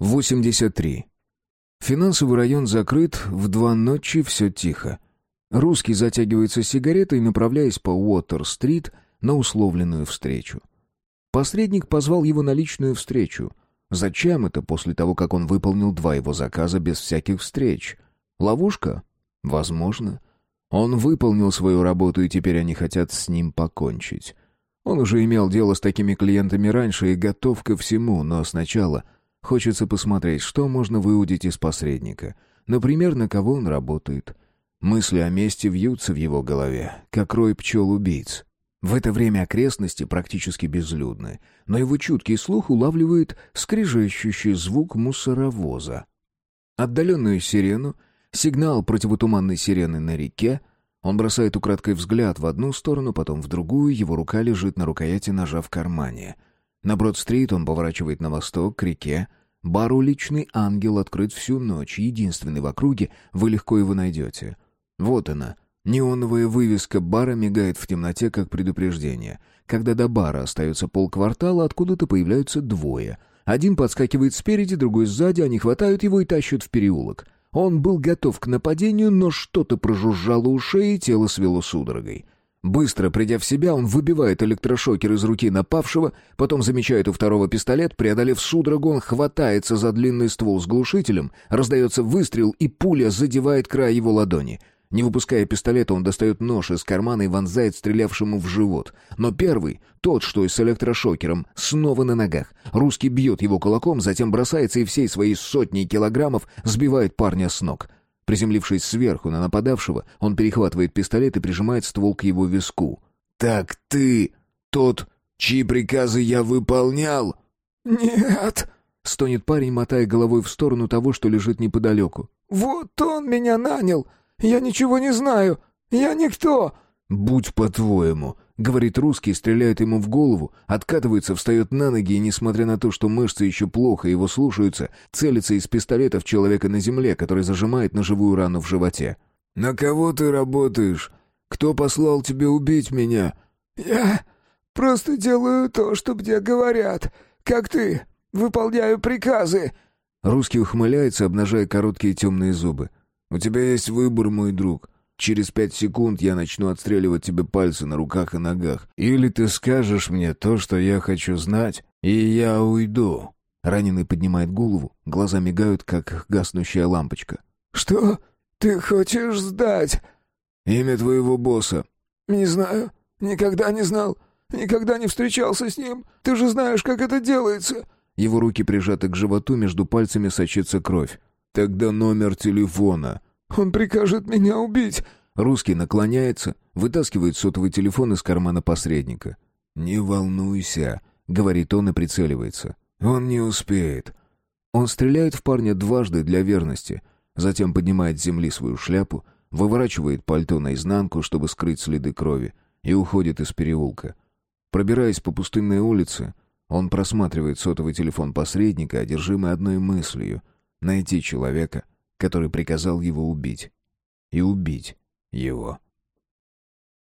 83. Финансовый район закрыт, в два ночи все тихо. Русский затягивается сигаретой, направляясь по Уотер-стрит на условленную встречу. Посредник позвал его на личную встречу. Зачем это после того, как он выполнил два его заказа без всяких встреч? Ловушка? Возможно. Он выполнил свою работу, и теперь они хотят с ним покончить. Он уже имел дело с такими клиентами раньше и готов ко всему, но сначала хочется посмотреть, что можно выудить из посредника. Например, на кого он работает. Мысли о месте вьются в его голове, как рой пчел-убийц. В это время окрестности практически безлюдны, но его чуткий слух улавливает скрежещущий звук мусоровоза. Отдаленную сирену, сигнал противотуманной сирены на реке, он бросает украдкой взгляд в одну сторону, потом в другую, его рука лежит на рукояти ножа в кармане. На Брод-стрит он поворачивает на восток, к реке. Бар «Уличный ангел» открыт всю ночь, единственный в округе, вы легко его найдете. Вот она, Неоновая вывеска бара мигает в темноте, как предупреждение. Когда до бара остается полквартала, откуда-то появляются двое. Один подскакивает спереди, другой сзади, они хватают его и тащат в переулок. Он был готов к нападению, но что-то прожужжало у шеи, и тело свело судорогой. Быстро придя в себя, он выбивает электрошокер из руки напавшего, потом замечает у второго пистолет, преодолев судорогу, он хватается за длинный ствол с глушителем, раздается выстрел, и пуля задевает край его ладони — не выпуская пистолета, он достает нож из кармана и вонзает стрелявшему в живот. Но первый, тот, что и с электрошокером, снова на ногах. Русский бьет его кулаком, затем бросается и всей своей сотней килограммов сбивает парня с ног. Приземлившись сверху на нападавшего, он перехватывает пистолет и прижимает ствол к его виску. «Так ты тот, чьи приказы я выполнял?» «Нет!» — стонет парень, мотая головой в сторону того, что лежит неподалеку. «Вот он меня нанял! «Я ничего не знаю! Я никто!» «Будь по-твоему», — говорит русский, стреляет ему в голову, откатывается, встает на ноги и, несмотря на то, что мышцы еще плохо его слушаются, целится из пистолета в человека на земле, который зажимает ножевую рану в животе. «На кого ты работаешь? Кто послал тебе убить меня?» «Я просто делаю то, что мне говорят. Как ты. Выполняю приказы». Русский ухмыляется, обнажая короткие темные зубы. «У тебя есть выбор, мой друг. Через пять секунд я начну отстреливать тебе пальцы на руках и ногах. Или ты скажешь мне то, что я хочу знать, и я уйду». Раненый поднимает голову, глаза мигают, как гаснущая лампочка. «Что ты хочешь сдать?» «Имя твоего босса». «Не знаю. Никогда не знал. Никогда не встречался с ним. Ты же знаешь, как это делается». Его руки прижаты к животу, между пальцами сочится кровь. «Тогда номер телефона». «Он прикажет меня убить». Русский наклоняется, вытаскивает сотовый телефон из кармана посредника. «Не волнуйся», — говорит он и прицеливается. «Он не успеет». Он стреляет в парня дважды для верности, затем поднимает с земли свою шляпу, выворачивает пальто наизнанку, чтобы скрыть следы крови, и уходит из переулка. Пробираясь по пустынной улице, он просматривает сотовый телефон посредника, одержимый одной мыслью — найти человека, который приказал его убить. И убить его.